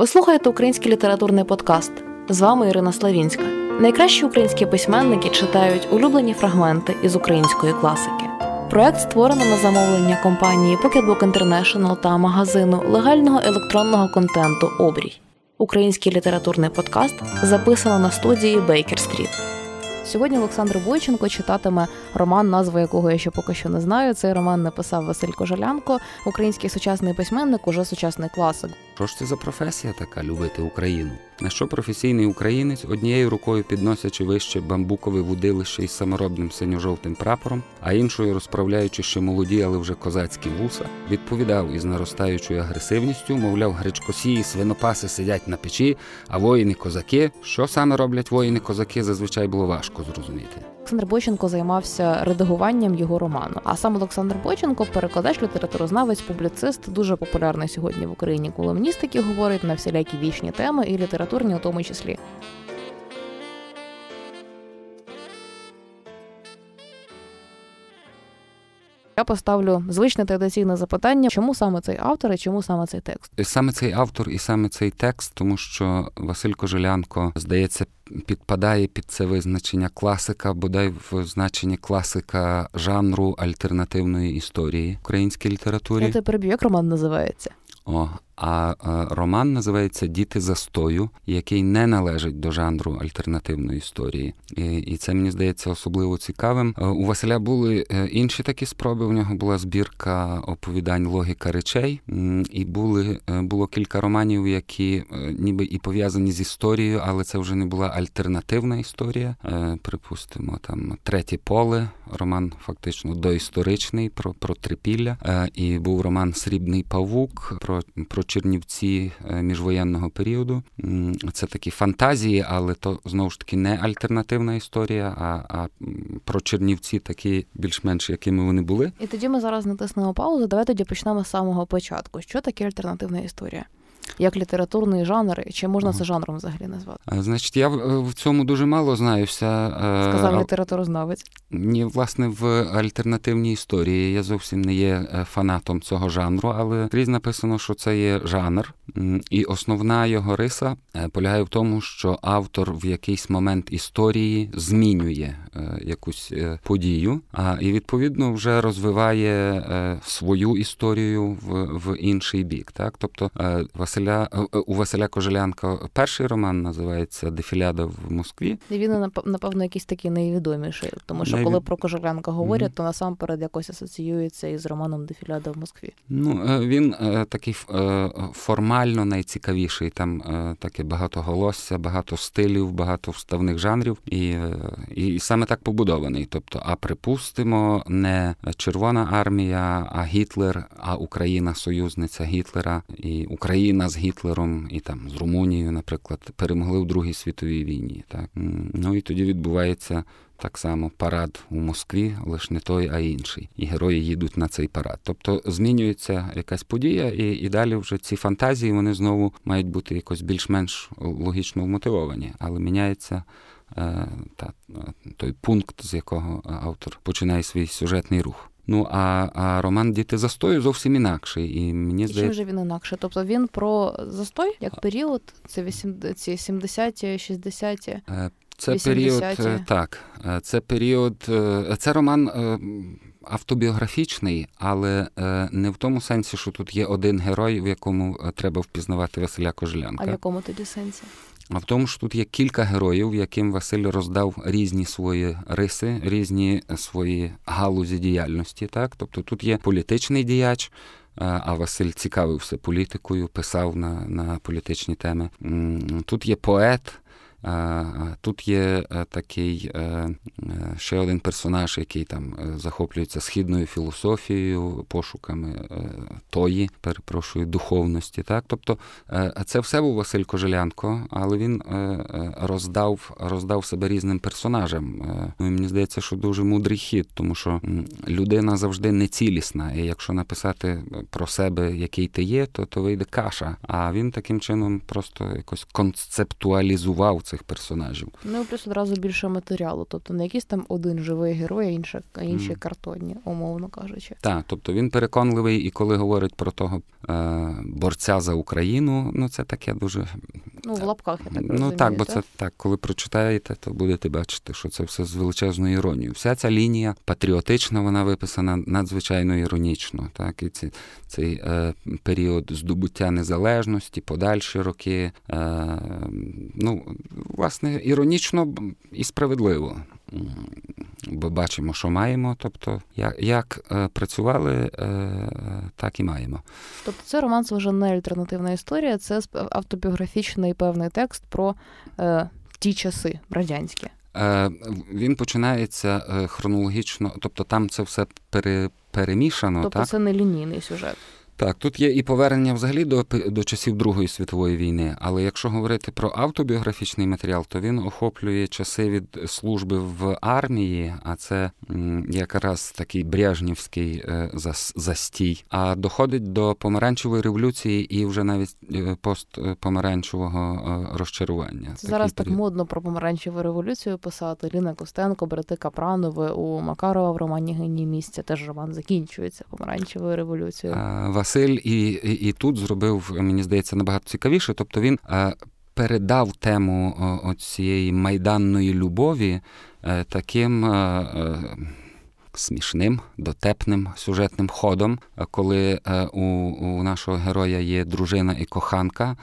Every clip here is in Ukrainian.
Ви слухаєте український літературний подкаст. З вами Ірина Славінська. Найкращі українські письменники читають улюблені фрагменти із української класики. Проект створено на замовлення компанії Pocketbook International та магазину легального електронного контенту Обрій. Український літературний подкаст записано на студії Baker Street. Сьогодні Олександр Бойченко читатиме роман, назву якого я ще поки що не знаю. Цей роман написав Василь Кожалянко, український сучасний письменник, уже сучасний класик. Що ж це за професія така любити Україну? На що професійний українець однією рукою підносячи вище бамбукове вудилище із саморобним синьо-жовтим прапором, а іншою розправляючи ще молоді, але вже козацькі вуса, відповідав із наростаючою агресивністю, мовляв, гречкосії, свинопаси сидять на печі, а воїни козаки. Що саме роблять воїни козаки, зазвичай було важко зрозуміти. Олександр Бойченко займався редагуванням його роману. А сам Олександр Бойченко, перекладач, літературознавець, публіцист, дуже популярний сьогодні в Україні колумністики говорить на всілякі вічні теми і літературні, у тому числі. Я поставлю звичне традиційне запитання, чому саме цей автор і чому саме цей текст? Саме цей автор і саме цей текст, тому що Василь Кожелянко, здається, підпадає під це визначення класика, бодай в значенні класика жанру альтернативної історії українській літературі. Я тепер як роман називається? О, а роман називається Діти застою, який не належить до жанру альтернативної історії. І, це мені здається особливо цікавим. Е, у Василя були е, інші такі спроби. У нього була збірка оповідань Логіка речей, і були е, було кілька романів, які ніби і пов'язані з історією, але це вже не була альтернативна історія. Припустимо, там третє поле, роман фактично доісторичний про про трипілля. І був роман Срібний павук про про Чернівці е, міжвоєнного періоду. Це такі фантазії, але то знову ж таки не альтернативна історія, а а про Чернівці такі більш-менш якими вони були. І тоді ми зараз натиснемо паузу. Давай тоді почнемо з самого початку. Що таке альтернативна історія? Як літературний жанр, чи можна це жанром взагалі назвати? Значить, я в цьому дуже мало знаюся. Сказав літературознавець. Ні, власне, в альтернативній історії я зовсім не є е, фанатом цього жанру, але крізь написано, що це є жанр, і основна його риса е, полягає в тому, що автор в якийсь момент історії змінює е, якусь подію, а і відповідно вже розвиває свою історію в в інший бік. Так, тобто Василя е, е, у Василя Кожелянка перший роман називається Дефіляда в Москві. І Він напевно якийсь такий найвідоміший, тому що Найвід... коли про Кожелянка говорять, mm-hmm. то насамперед якось асоціюється із романом Дефіляда в Москві. Ну е, він такий формально найцікавіший. Там таке багато голосся, багато стилів, багато вставних жанрів, і, і саме так побудований. Тобто, а припустимо, не Червона армія, а Гітлер, а Україна союзниця Гітлера і Україна з Гітлером і там з Румунією, наприклад, перемогли в Другій світовій війні. Так ну і тоді відбувається. Так само парад у Москві, лише не той, а інший. І герої їдуть на цей парад. Тобто змінюється якась подія, і і далі вже ці фантазії вони знову мають бути якось більш-менш логічно вмотивовані, але міняється е, та, той пункт, з якого автор починає свій сюжетний рух. Ну а а роман Діти застою зовсім інакший. І мені здається... Чим же він інакше? Тобто він про застой як період? Це 80-ті, 70-ті, 60-ті? Це 80-ті. період е, так. Е, це період, е, це роман автобіографічний, але не в тому сенсі, що тут є один герой, в якому треба впізнавати Василя Кожелянка. А в якому тоді сенсі? А в тому, що тут є кілька героїв, яким Василь роздав різні свої риси, різні свої галузі діяльності. Так, тобто тут є політичний діяч. А Василь цікавився політикою, писав на на політичні теми. Тут є поет, Тут є е, такий е, е, ще один персонаж, який там захоплюється східною філософією, пошуками тої, перепрошую, духовності. Так? Тобто це все був Василь Кожелянко, але він роздав роздав себе різним персонажам. Ну, і Мені здається, що дуже мудрий хід, тому що людина завжди не цілісна. І якщо написати про себе, який ти є, то то вийде каша. А він таким чином просто якось концептуалізував цих персонажів. Ну плюс одразу більше матеріалу, тобто не якийсь там один живий герой, а інші, а інші mm. картонні, умовно кажучи. Так, тобто він переконливий, і коли говорить про того е, борця за Україну, ну це таке дуже ну в лапках я так розумію, Ну так, бо це так, коли прочитаєте, то будете бачити, що це все з величезною іронією. Вся ця лінія патріотична, вона виписана надзвичайно іронічно. Так, і ці, цей е, період здобуття незалежності, подальші роки. Е, ну, власне, іронічно і справедливо. Бо бачимо, що маємо. Тобто, як як е, працювали, е, так і маємо. Тобто, це романс вже не альтернативна історія, це автобіографічний певний текст про е, ті часи радянські. Е, Він починається е, хронологічно, тобто там це все пере, перемішано. Тобто так? це не лінійний сюжет. Так, тут є і повернення взагалі до до часів Другої світової війни. Але якщо говорити про автобіографічний матеріал, то він охоплює часи від служби в армії, а це якраз такий брежнівський е, застій. А доходить до помаранчевої революції і вже навіть е, постпомаранчевого е, розчарування. Це зараз період. так модно про помаранчеву революцію писати. Ліна Костенко, брати Капранови у Макарова в романі Генії місця теж роман закінчується помаранчевою революцією. Василь і, і, і тут зробив, мені здається, набагато цікавіше. Тобто він е, передав тему цієї майданної любові е, таким. Е, смішним, дотепним сюжетним ходом, коли у у нашого героя є дружина і коханка,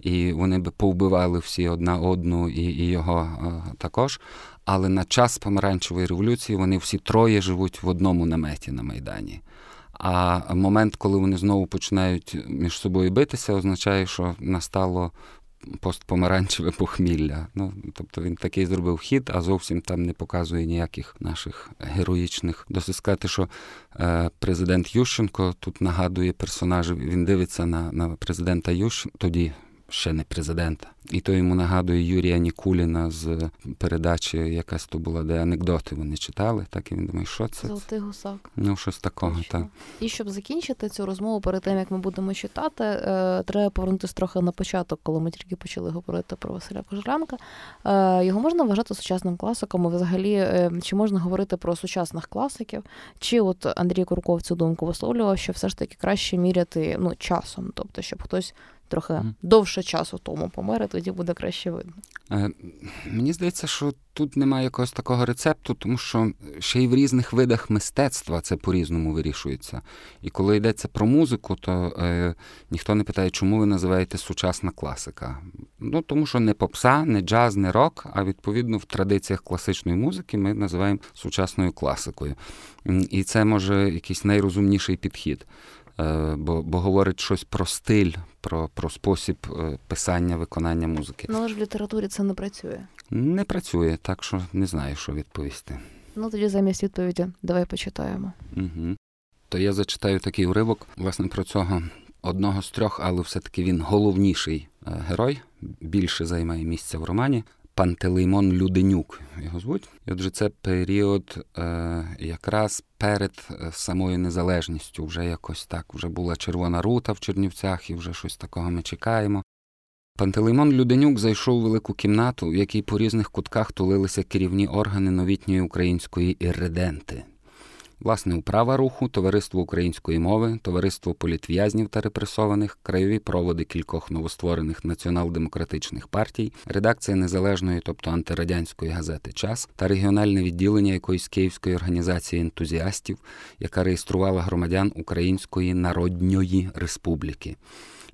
і вони би повбивали всі одна одну і і його також. Але на час помаранчевої революції вони всі троє живуть в одному наметі на Майдані. А момент, коли вони знову починають між собою битися, означає, що настало постпомаранчеве похмілля. Ну, Тобто він такий зробив хід, а зовсім там не показує ніяких наших героїчних. Досить сказати, що е, президент Ющенко тут нагадує персонажів, він дивиться на на президента Ющенка тоді ще не президента. І то йому нагадує Юрія Нікуліна з передачі, якась то була, де анекдоти вони читали. Так і він думає, що це? Золотий гусак. Ну, щось такого, так. І щоб закінчити цю розмову перед тим, як ми будемо читати, е, треба повернутися трохи на початок, коли ми тільки почали говорити про Василя Кожелянка. Е, його можна вважати сучасним класиком, і взагалі, е, чи можна говорити про сучасних класиків? Чи от Андрій Курков цю думку висловлював, що все ж таки краще міряти ну, часом, тобто, щоб хтось трохи mm. довше часу тому помер, тоді буде краще видно. Е, Мені здається, що тут немає якогось такого рецепту, тому що ще й в різних видах мистецтва це по-різному вирішується. І коли йдеться про музику, то е, ніхто не питає, чому ви називаєте сучасна класика. Ну тому що не попса, не джаз, не рок, а відповідно в традиціях класичної музики ми називаємо сучасною класикою. І це може якийсь найрозумніший підхід. Е, бо бо говорить щось про стиль, про про спосіб е, писання, виконання музики. Ну але ж в літературі це не працює. Не працює, так що не знаю, що відповісти. Ну тоді замість відповіді давай почитаємо. Угу. То я зачитаю такий уривок, власне, про цього одного з трьох, але все-таки він головніший е, герой, більше займає місця в романі. Пантелеймон Люденюк його звуть. І отже, це період е, якраз перед е, самою незалежністю. Вже якось так. Вже була червона рута в Чернівцях, і вже щось такого ми чекаємо. Пантелеймон Люденюк зайшов у велику кімнату, в якій по різних кутках тулилися керівні органи новітньої української ірреденти. Власне, управа руху, Товариство української мови, Товариство політв'язнів та репресованих, краєві проводи кількох новостворених націонал-демократичних партій, редакція незалежної, тобто антирадянської газети Час та регіональне відділення якоїсь київської організації ентузіастів, яка реєструвала громадян Української Народньої Республіки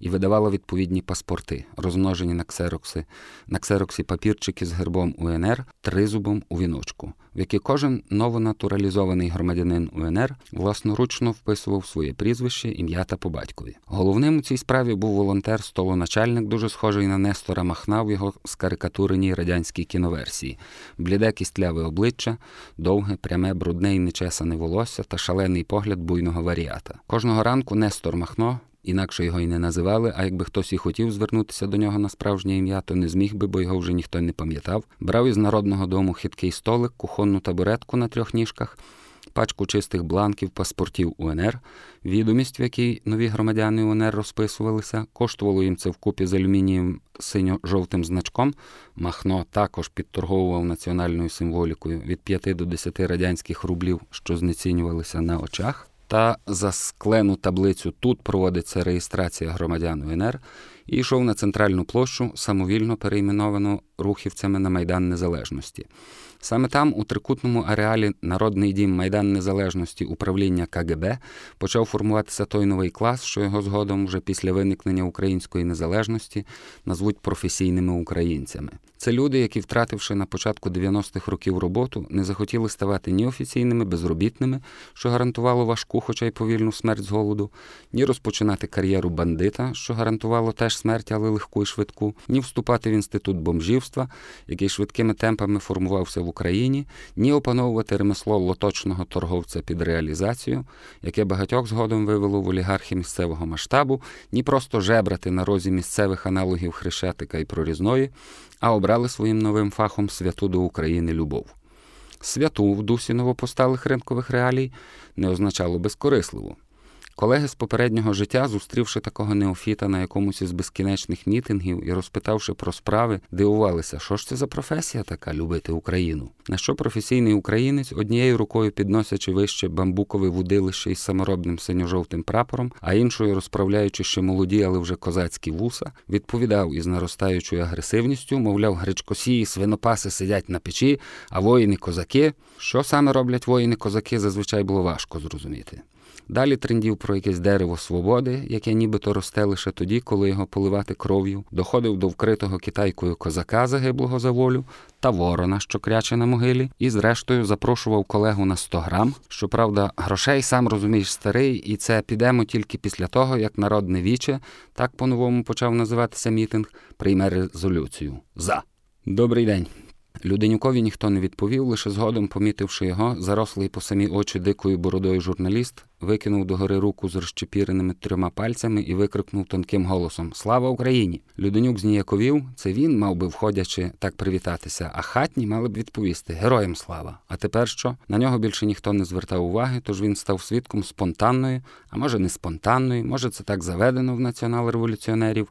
і видавала відповідні паспорти, розмножені на ксерокси, на ксероксі папірчики з гербом УНР, тризубом у віночку, в які кожен новонатуралізований громадянин УНР власноручно вписував своє прізвище, ім'я та по батькові. Головним у цій справі був волонтер, столоначальник, дуже схожий на Нестора Махна в його скарикатуреній радянській кіноверсії, бліде кістляве обличчя, довге, пряме, брудне і нечесане волосся та шалений погляд буйного варіата. Кожного ранку Нестор Махно інакше його й не називали, а якби хтось і хотів звернутися до нього на справжнє ім'я, то не зміг би, бо його вже ніхто не пам'ятав. Брав із народного дому хиткий столик, кухонну табуретку на трьох ніжках пачку чистих бланків паспортів УНР, відомість, в якій нові громадяни УНР розписувалися, коштувало їм це вкупі з алюмінієм синьо-жовтим значком. Махно також підторговував національною символікою від 5 до 10 радянських рублів, що знецінювалися на очах. Та за склену таблицю тут проводиться реєстрація громадян УНР і йшов на центральну площу, самовільно перейменовану рухівцями на Майдан Незалежності. Саме там, у трикутному ареалі Народний дім Майдан Незалежності управління КГБ почав формуватися той новий клас, що його згодом, вже після виникнення української незалежності, назвуть професійними українцями. Це люди, які, втративши на початку 90-х років роботу, не захотіли ставати ні офіційними безробітними, що гарантувало важку, хоча й повільну смерть з голоду, ні розпочинати кар'єру бандита, що гарантувало теж смерть, але легку і швидку, ні вступати в інститут бомжівства, який швидкими темпами формувався в Україні, ні опановувати ремесло лоточного торговця під реалізацію, яке багатьох згодом вивело в олігархи місцевого масштабу, ні просто жебрати на розі місцевих аналогів хрещатика і прорізної, а обрали своїм новим фахом святу до України любов. Святу в дусі новопосталих ринкових реалій не означало безкорисливу. Колеги з попереднього життя, зустрівши такого неофіта на якомусь із безкінечних мітингів і розпитавши про справи, дивувалися, що ж це за професія така любити Україну. На що професійний українець, однією рукою підносячи вище бамбукове вудилище із саморобним синьо-жовтим прапором, а іншою розправляючи ще молоді, але вже козацькі вуса, відповідав із наростаючою агресивністю, мовляв, гречкосії, свинопаси сидять на печі, а воїни козаки. Що саме роблять воїни козаки, зазвичай було важко зрозуміти. Далі трендів про якесь дерево свободи, яке нібито росте лише тоді, коли його поливати кров'ю, доходив до вкритого китайкою козака, загиблого за волю, та ворона, що кряче на могилі, і, зрештою, запрошував колегу на 100 грам. Щоправда, грошей сам розумієш старий, і це підемо тільки після того, як народне віче, так по-новому почав називатися мітинг, прийме резолюцію. За. Добрий день. Люденюкові ніхто не відповів, лише згодом, помітивши його, зарослий по самі очі дикою бородою журналіст, викинув догори руку з розчепіреними трьома пальцями і викрикнув тонким голосом Слава Україні! Люденюк зніяковів, це він мав би, входячи, так привітатися, а хатні мали б відповісти Героям слава! А тепер що? На нього більше ніхто не звертав уваги, тож він став свідком спонтанної, а може не спонтанної, може це так заведено в націонал-революціонерів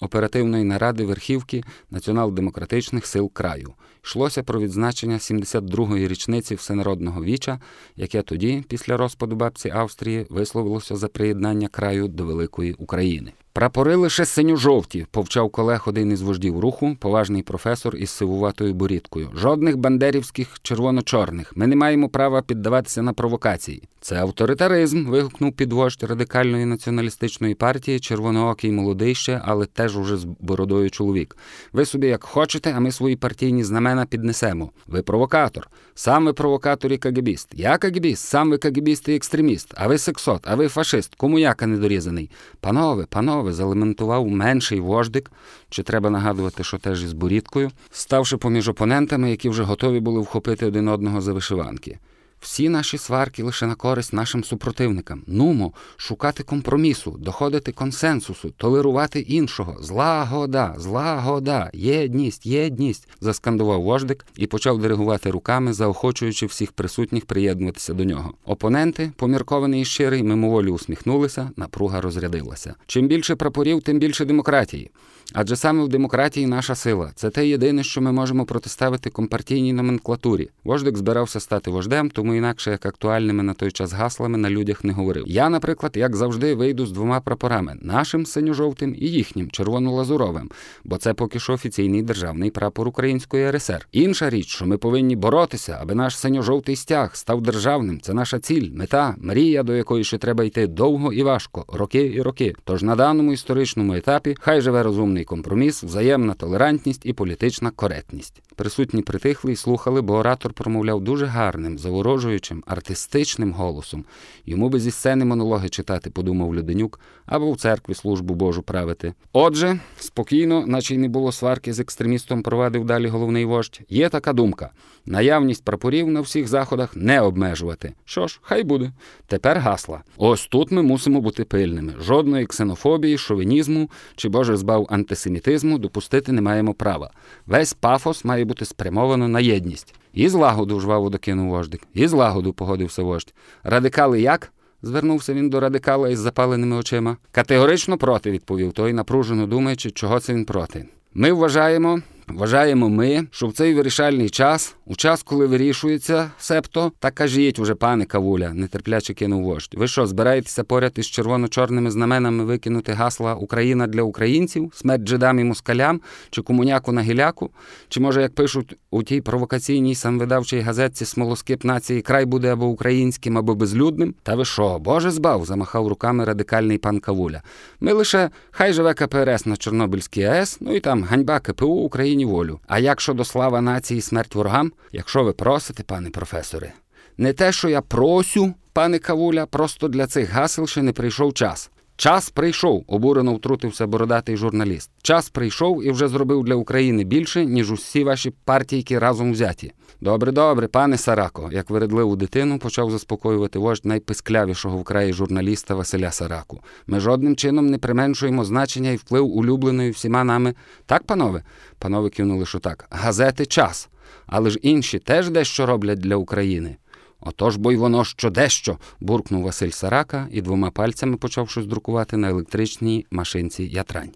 оперативної наради верхівки націонал-демократичних сил краю. Йшлося про відзначення 72-ї річниці всенародного віча, яке тоді, після розпаду бабці Австрії, висловилося за приєднання краю до великої України. Прапори лише синьо-жовті, повчав колег один із вождів руху, поважний професор із сивуватою борідкою. Жодних бандерівських червоно-чорних. Ми не маємо права піддаватися на провокації. Це авторитаризм. вигукнув підвождь радикальної націоналістичної партії, червоноокий молодий ще, але теж уже з бородою чоловік. Ви собі як хочете, а ми свої партійні знамена піднесемо. Ви провокатор. Сам ви провокатор і кагебіст. Я кагебіст, сам ви кагебіст і екстреміст, а ви сексот, а ви фашист. Кому яка недорізаний? Панове, панове, залементував менший вождик, чи треба нагадувати, що теж із борідкою, ставши поміж опонентами, які вже готові були вхопити один одного за вишиванки. Всі наші сварки лише на користь нашим супротивникам. Нумо, шукати компромісу, доходити консенсусу, толерувати іншого. Злагода, злагода, єдність, єдність. заскандував вождик і почав диригувати руками, заохочуючи всіх присутніх приєднуватися до нього. Опоненти, поміркований і щирий, мимоволі усміхнулися, напруга розрядилася. Чим більше прапорів, тим більше демократії. Адже саме в демократії наша сила. Це те єдине, що ми можемо протиставити компартійній номенклатурі. Вождик збирався стати вождем, тому інакше як актуальними на той час гаслами на людях не говорив. Я, наприклад, як завжди, вийду з двома прапорами: нашим синьо-жовтим і їхнім червоно-лазуровим, бо це поки що офіційний державний прапор Української РСР. Інша річ, що ми повинні боротися, аби наш синьо-жовтий стяг став державним. Це наша ціль, мета, мрія, до якої ще треба йти довго і важко, роки і роки. Тож на даному історичному етапі хай живе розумний компроміс, взаємна толерантність і політична коректність. Присутні притихли і слухали, бо оратор промовляв дуже гарним, заворожуючим, артистичним голосом. Йому би зі сцени монологи читати, подумав Люденюк, або в церкві службу Божу правити. Отже, спокійно, наче й не було сварки з екстремістом, провадив далі головний вождь. Є така думка: наявність прапорів на всіх заходах не обмежувати. Що ж, хай буде. Тепер гасла. Ось тут ми мусимо бути пильними. Жодної ксенофобії, шовінізму чи Боже збав антисемітизму допустити не маємо права. Весь пафос має бути спрямовано на єдність. І злагоду жваво докинув вождик, і злагоду погодився вождь. Радикали як? звернувся він до радикала із запаленими очима. Категорично проти, відповів той, напружено думаючи, чого це він проти. Ми вважаємо, Вважаємо ми, що в цей вирішальний час, у час, коли вирішується, септо, так кажіть уже, пане Кавуля, нетерпляче кинув вождь. Ви що, збираєтеся поряд із червоно-чорними знаменами викинути гасла Україна для українців, смерть жидам і москалям, чи комуняку на гіляку? Чи може, як пишуть у тій провокаційній самвидавчій газетці смолоскип нації, край буде або українським, або безлюдним? Та ви що, Боже збав? замахав руками радикальний пан Кавуля. Ми лише хай живе КПРС на Чорнобильській АЕС, ну і там ганьба КПУ Україні Україні волю. А як щодо слава нації, смерть ворогам, якщо ви просите, пане професоре, не те, що я просю, пане Кавуля, просто для цих гасел ще не прийшов час. Час прийшов, обурено втрутився бородатий журналіст. Час прийшов і вже зробив для України більше, ніж усі ваші партійки разом взяті. Добре, добре, пане Сарако, як вередливу дитину почав заспокоювати вождь найписклявішого в краї журналіста Василя Сараку. Ми жодним чином не применшуємо значення і вплив улюбленої всіма нами. Так, панове? Панове кивнули, що так. Газети час. Але ж інші теж дещо роблять для України. Отож бо й воно що дещо. буркнув Василь Сарака і двома пальцями почав щось друкувати на електричній машинці ятрань.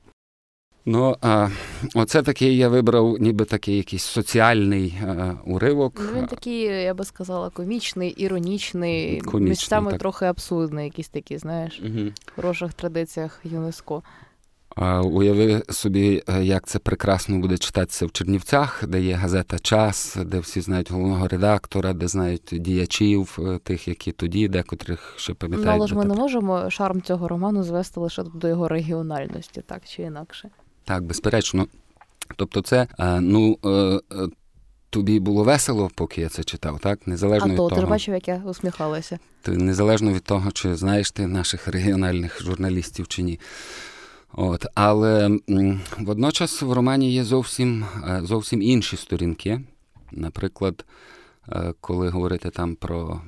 Ну, а, оце такий я вибрав, ніби такий якийсь соціальний а, уривок. Ну, Він такий, я би сказала, комічний, іронічний, комічний, місцями так. трохи абсурдний, якісь такі, знаєш, угу. в хороших традиціях ЮНЕСКО. Уяви собі, е, як це прекрасно буде читатися в Чернівцях, де є газета Час, де всі знають головного редактора, де знають діячів, е, тих, які тоді, декотрих ще пам'ятають. Ну, але ж ми не можемо шарм цього роману звести лише до його регіональності, так чи інакше. Так, безперечно. Тобто, це е, ну. Тобі було весело, поки я це читав, так? Незалежно а від то, того. ти бачив, як я усміхалася. Ти незалежно від того, чи знаєш ти наших регіональних журналістів чи ні. От, Але водночас в романі є зовсім е, зовсім інші сторінки. Наприклад, е, коли говорити там про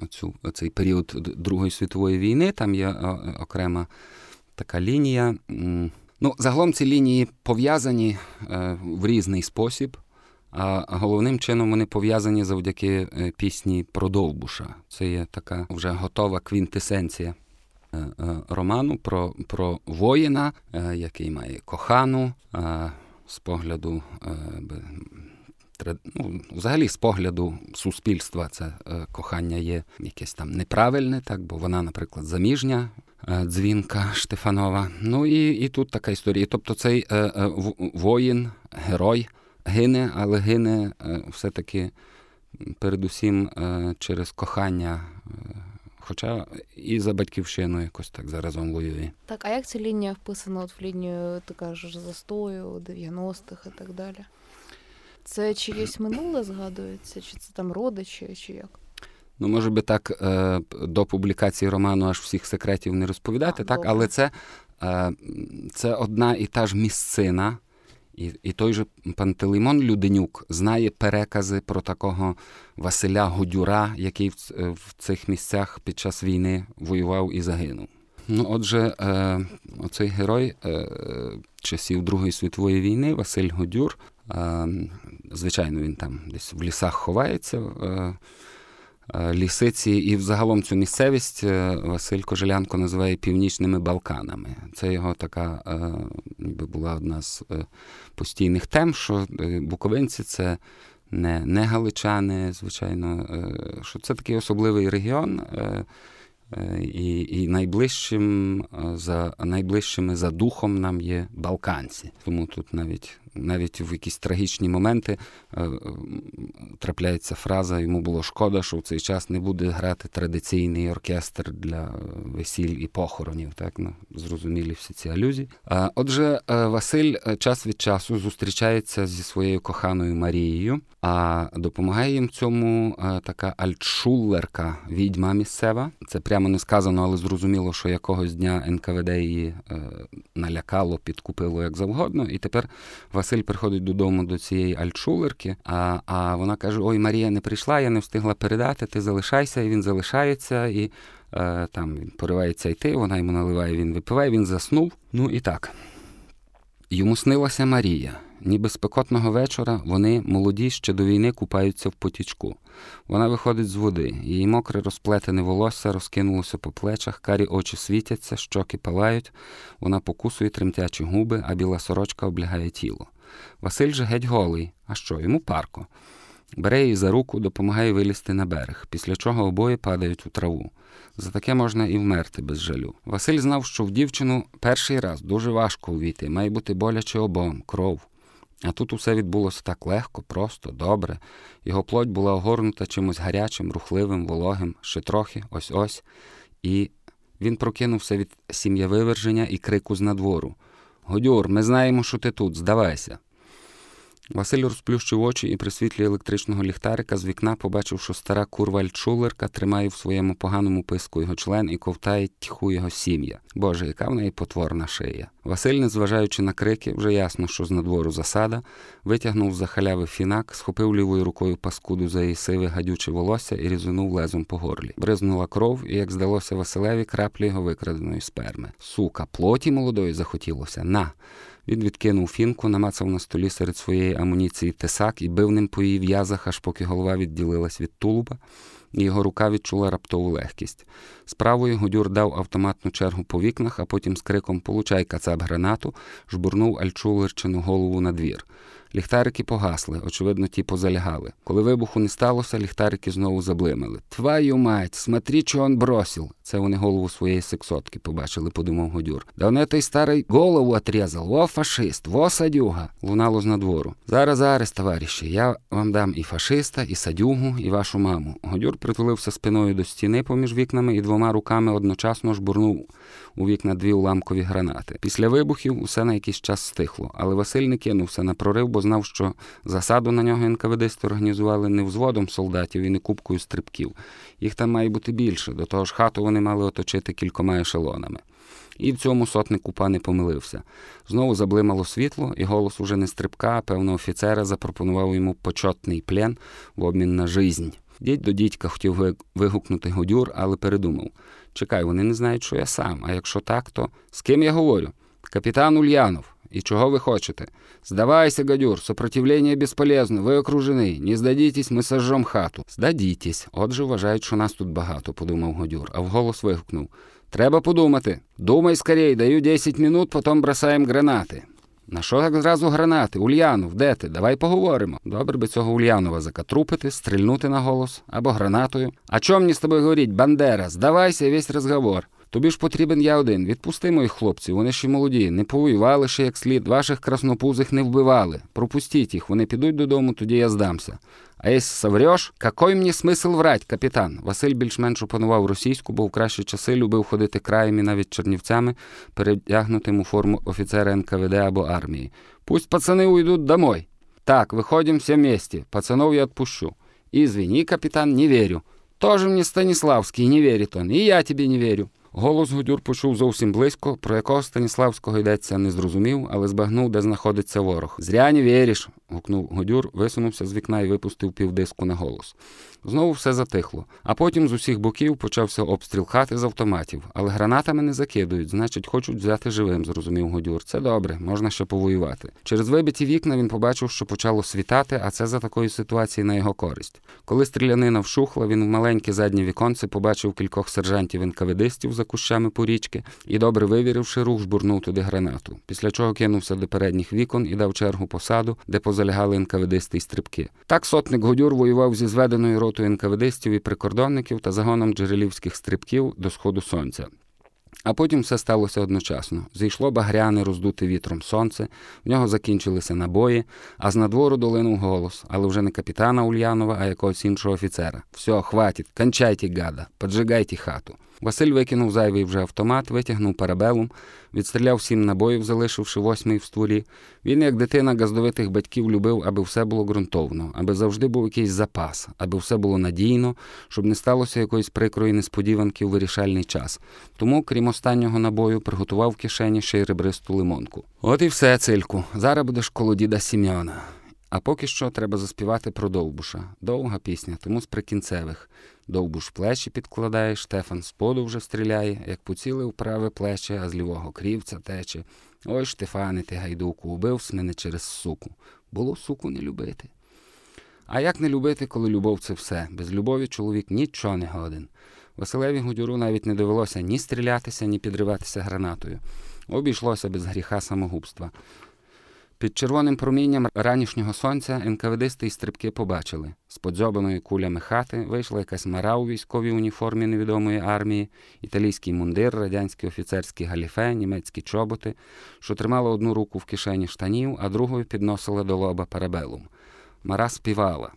оцю, цей період Другої світової війни, там є окрема така лінія. Ну, Загалом ці лінії пов'язані е, в різний спосіб, а головним чином вони пов'язані завдяки пісні про Довбуша. Це є така вже готова квінтесенція роману про про воїна, е, який має кохану з погляду ну, Взагалі, з погляду суспільства, це кохання є якесь там неправильне, так, бо вона, наприклад, заміжня дзвінка Штефанова. Ну і і тут така історія. Тобто цей воїн, герой гине, але гине все-таки передусім через кохання Хоча і за батьківщину якось так заразом воює. Так, а як ця лінія вписана от в лінію, ти кажеш, застою 90-х і так далі? Це чиєсь минуле згадується, чи це там родичі, чи як? Ну, може би так е, до публікації роману аж всіх секретів не розповідати, а, так, добре. але це, е, це одна і та ж місцина. І і той же Пантелеймон Люденюк знає перекази про такого Василя Годюра, який в, в цих місцях під час війни воював і загинув. Ну, отже, е, оцей герой е, часів Другої світової війни, Василь Годюр, е, звичайно, він там десь в лісах ховається. Е, Е, лісиці і взагалом цю місцевість е, Василь Кожелянко називає Північними Балканами. Це його така е, ніби була одна з постійних тем, що буковинці це не не галичани, звичайно, що це такий особливий регіон. І і найближчим за найближчими за духом нам є балканці. Тому тут навіть навіть в якісь трагічні моменти е, трапляється фраза, йому було шкода, що в цей час не буде грати традиційний оркестр для весіль і похоронів. Так ну, зрозумілі всі ці алюзії. Отже, е, Василь е, час від часу зустрічається зі своєю коханою Марією, а допомагає їм цьому така альтшулерка, відьма місцева. Це прямо не сказано, але зрозуміло, що якогось дня НКВД її налякало, підкупило як завгодно, і тепер Василь приходить додому до цієї альчулерки, а а вона каже: Ой, Марія не прийшла, я не встигла передати, ти залишайся, і він залишається, і е, там він поривається йти, вона йому наливає, він випиває, він заснув. Ну і так. Йому снилася Марія. Ніби спекотного вечора вони, молоді, ще до війни купаються в потічку. Вона виходить з води, її мокре розплетене волосся розкинулося по плечах, карі очі світяться, щоки палають, вона покусує тремтячі губи, а біла сорочка облягає тіло. Василь же геть голий. А що, йому парко. Бере її за руку, допомагає вилізти на берег, після чого обоє падають у траву. За таке можна і вмерти без жалю. Василь знав, що в дівчину перший раз дуже важко увійти, має бути боляче обом, кров. А тут усе відбулося так легко, просто, добре. Його плоть була огорнута чимось гарячим, рухливим, вологим, ще трохи, ось ось. І він прокинувся від сім'явиверження і крику з надвору. Годюр, ми знаємо, що ти тут, здавайся. Василь розплющив очі і при світлі електричного ліхтарика з вікна побачив, що стара курва Альтшулерка тримає в своєму поганому писку його член і ковтає тьху його сім'я. Боже, яка в неї потворна шия. Василь, незважаючи на крики, вже ясно, що з надвору засада, витягнув за халяви фінак, схопив лівою рукою паскуду за її сиве гадюче волосся і різунув лезом по горлі. Бризнула кров, і, як здалося Василеві, краплі його викраденої сперми. Сука, плоті молодої захотілося. На. Він відкинув фінку, намацав на столі серед своєї амуніції тесак і бив ним по її в'язах, аж поки голова відділилась від тулуба, і його рука відчула раптову легкість. Справою Годюр дав автоматну чергу по вікнах, а потім з криком Получай кацап гранату жбурнув Альчулерчину голову на двір. Ліхтарики погасли, очевидно, ті позалягали. Коли вибуху не сталося, ліхтарики знову заблимали. Твою мать, смотри, що он бросил. Це вони голову своєї сексотки побачили, подумав Годюр. Да он этой старой голову отрезал. Во фашист, во садюга. Лунало з надвору. Зараз, зараз, товариші, я вам дам і фашиста, і садюгу, і вашу маму. Годюр притулився спиною до стіни поміж вікнами і двома руками одночасно жбурнув у вікна дві уламкові гранати. Після вибухів усе на якийсь час стихло, але Василь не кинувся на прорив, бо знав, що засаду на нього НКВДисти організували не взводом солдатів і не кубкою стрибків. Їх там має бути більше. До того ж, хату вони мали оточити кількома ешелонами. І в цьому сотник упа не помилився. Знову заблимало світло, і голос уже не стрибка, а певного офіцера запропонував йому почотний плен в обмін на жизнь. Дідь до дідька хотів вигукнути Годюр, але передумав. Чекай, вони не знають, що я сам. А якщо так, то з ким я говорю? Капітан Ульянов. І чого ви хочете? Здавайся, гадюр, сопротивлення безполезно, ви окружений. Не здадітесь, ми сожжем хату. Здадітесь. Отже, вважають, що нас тут багато, подумав Годюр, а вголос вигукнув. Треба подумати. Думай скорей, даю 10 минут, потім бросаємо гранати. На що так зразу гранати? Ульянов, де ти? Давай поговоримо. Добре би цього Ульянова закатрупити, стрільнути на голос або гранатою. А чом мені з тобою говорить, Бандера? Здавайся весь розговор. Тобі ж потрібен я один. Відпусти моїх хлопців, вони ще молоді, не повоювали ще як слід, ваших краснопузих не вбивали. Пропустіть їх, вони підуть додому, тоді я здамся. А якщо совреш, какой мені смисл врать, капітан? Василь більш-менш опанував російську, бо в кращі часи любив ходити краєм і навіть чернівцями, передягнутим у форму офіцера НКВД або армії. Пусть пацани уйдут домой. Так, выходим все вместе. Пацанов я отпущу. Извини, капитан, не верю. Тоже мне Станиславский, не верит он. И я тебе не верю. Голос Гудюр почув зовсім близько, про якого Станіславського йдеться, не зрозумів, але збагнув, де знаходиться ворог. Зря не віриш. гукнув Гудюр, висунувся з вікна і випустив півдиску на голос. Знову все затихло. А потім з усіх боків почався обстріл хати з автоматів. Але гранатами не закидують, значить, хочуть взяти живим, зрозумів Годюр. Це добре, можна ще повоювати. Через вибиті вікна він побачив, що почало світати, а це за такої ситуації на його користь. Коли стрілянина вшухла, він в маленьке заднє віконце побачив кількох сержантів НКВДистів за кущами порічки і, добре вивіривши рух, жбурнув туди гранату. Після чого кинувся до передніх вікон і дав чергу посаду, де позалягали НКВДисти й стрибки. Так сотник Годюр воював зі зведеною ротою НКВДстів і прикордонників та загоном джерелівських стрибків до сходу сонця. А потім все сталося одночасно. Зійшло багряне, роздуте вітром сонце, в нього закінчилися набої, а з надвору долинув голос, але вже не капітана Ульянова, а якогось іншого офіцера. Все, хватить, кончайте, гада, поджигайте хату. Василь викинув зайвий вже автомат, витягнув парабелум, відстріляв сім набоїв, залишивши восьмий в стволі. Він, як дитина газдовитих батьків, любив, аби все було ґрунтовно, аби завжди був якийсь запас, аби все було надійно, щоб не сталося якоїсь прикрої несподіванки у вирішальний час. Тому, крім останнього набою, приготував в кишені ще й ребристу лимонку. От і все, цильку. Зараз будеш коло діда Сім'яна. А поки що треба заспівати про Довбуша. Довга пісня, тому з прикінцевих. Довбуш плечі підкладає, Штефан споду вже стріляє, як поцілив праве плече, а з лівого крівця тече. Ой, Штефане, ти гайдуку, убив мене через суку. Було суку не любити. А як не любити, коли любов це все? Без любові чоловік нічого не годен. Василеві Гудюру навіть не довелося ні стрілятися, ні підриватися гранатою. Обійшлося без гріха самогубства. Під червоним промінням ранішнього сонця НКВДсти і стрибки побачили. З подзьобаної кулями хати вийшла якась мара у військовій уніформі невідомої армії, італійський мундир, радянські офіцерські галіфе, німецькі чоботи, що тримала одну руку в кишені штанів, а другою підносила до лоба парабелум. Мара співала.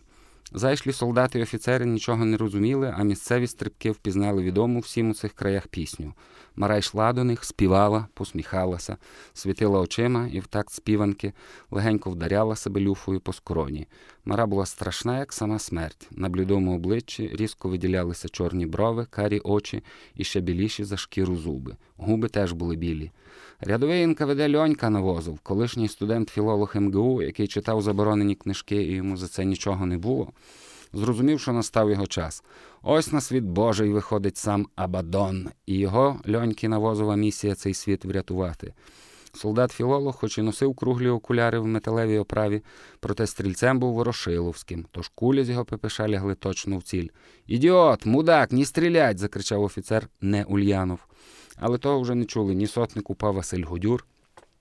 Зайшлі солдати і офіцери нічого не розуміли, а місцеві стрибки впізнали відому всім у цих краях пісню. Мара йшла до них, співала, посміхалася, світила очима і в такт співанки легенько вдаряла себе люфою по скороні. Мара була страшна, як сама смерть. На блідому обличчі різко виділялися чорні брови, карі очі і ще біліші за шкіру зуби. Губи теж були білі. Рядовий НКВД Льонька навозив, колишній студент-філолог МГУ, який читав заборонені книжки, і йому за це нічого не було. Зрозумів, що настав його час. Ось на світ Божий виходить сам Абадон, і його льоньки навозова місія цей світ врятувати. Солдат-філолог, хоч і носив круглі окуляри в металевій оправі, проте стрільцем був Ворошиловським, тож кулі з його ППШ лягли точно в ціль. Ідіот, мудак, ні стрілять! закричав офіцер не Ульянов. Але того вже не чули ні сотник упа Василь Гудюр,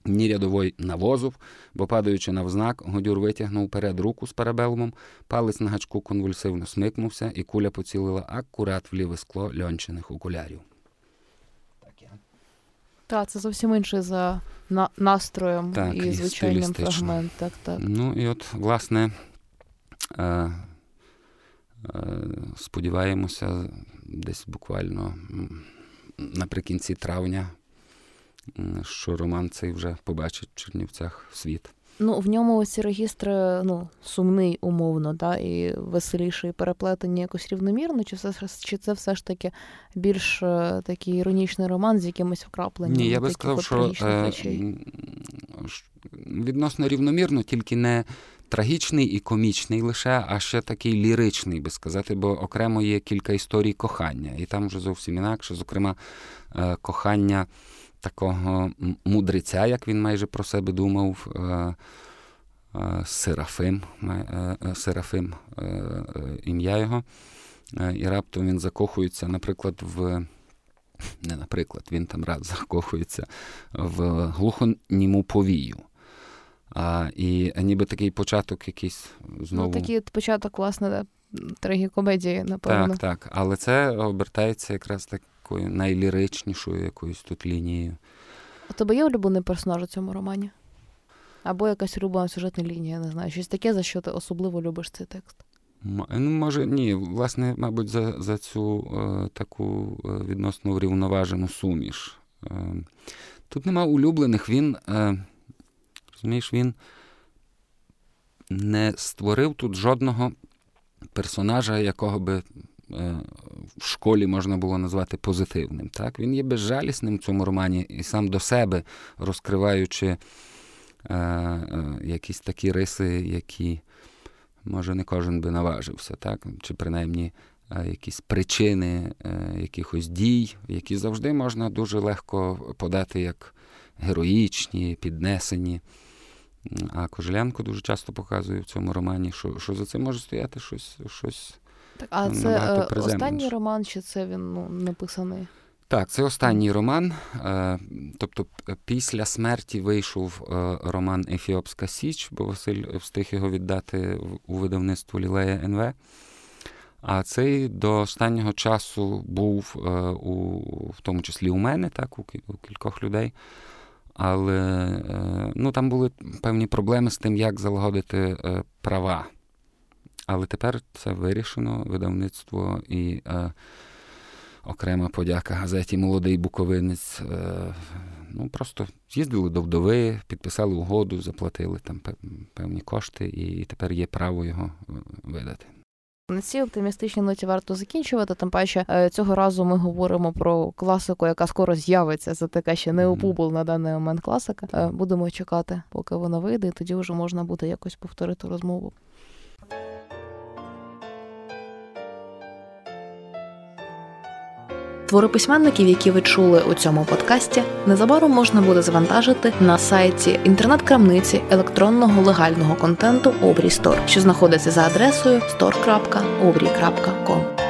ні рядовой навозов, бо, падаючи навзнак, Годюр витягнув перед руку з парабелумом, палець на гачку конвульсивно смикнувся, і куля поцілила акурат в ліве скло льончених окулярів. Так, це зовсім інше за на- настроєм Так, і звичайним фрагмент. Так, так. Ну і от, власне, е, е, сподіваємося, десь буквально наприкінці травня, що роман цей вже побачить в Чернівцях світ. Ну, в ньому ось ці регістри ну, сумний, умовно, да, і веселіший, і переплетені якось рівномірно, чи, все, чи це все ж таки більш е, такий іронічний роман з якимось вкрапленням? Ні, я би сказав, що е, речей? відносно рівномірно, тільки не трагічний і комічний лише, а ще такий ліричний, би сказати, бо окремо є кілька історій кохання, і там вже зовсім інакше, зокрема, е, кохання такого мудреця, як він майже про себе думав. е, е, Серафим, Серафим ім'я його. І раптом він закохується, наприклад, в не наприклад, він там раз закохується в глухоніму повію. А, І ніби такий початок якийсь знову. Ну, такий початок, власне, да, трагікомедії, напевно. Так, так. Але це обертається якраз такою найліричнішою якоюсь тут лінією. У тебе є улюблений персонаж у цьому романі? Або якась улюблена сюжетна лінія, не знаю, щось таке, за що ти особливо любиш цей текст. М- Ну, може, ні, власне, мабуть, за, за цю е, таку е, відносно врівноважену суміш. Е, тут нема улюблених, він, е, розумієш, він не створив тут жодного персонажа, якого би е, в школі можна було назвати позитивним. Так? Він є безжалісним в цьому романі і сам до себе розкриваючи е, е, якісь такі риси, які може не кожен би наважився, так? чи принаймні е, якісь причини е, якихось дій, які завжди можна дуже легко подати як героїчні, піднесені. А Кожелянко дуже часто показує в цьому романі, що, що за цим може стояти щось. щось. Так, а Ну, це е, останній роман, чи це він ну, написаний? Так, це останній роман. Е, Тобто, після смерті вийшов е, роман Ефіопська Січ, бо Василь встиг його віддати у видавництво Лілея НВ. А цей до останнього часу був е, у, в тому числі у мене, так, у кількох людей. Але е, ну, там були певні проблеми з тим, як залагодити е, права. Але тепер це вирішено, видавництво і е, окрема подяка газеті Молодий Буковинець. Е, ну, просто з'їздили до вдови, підписали угоду, заплатили там певні кошти, і тепер є право його е, видати. На цій оптимістичній ноті варто закінчувати. Тим паче е, цього разу ми говоримо про класику, яка скоро з'явиться. Це така ще не опубл на даний момент класика. Е, Будемо чекати, поки вона вийде, і тоді вже можна буде якось повторити розмову. Твори письменників, які ви чули у цьому подкасті, незабаром можна буде завантажити на сайті інтернет-крамниці електронного легального контенту Обрій Стор, що знаходиться за адресою store.obrій.com.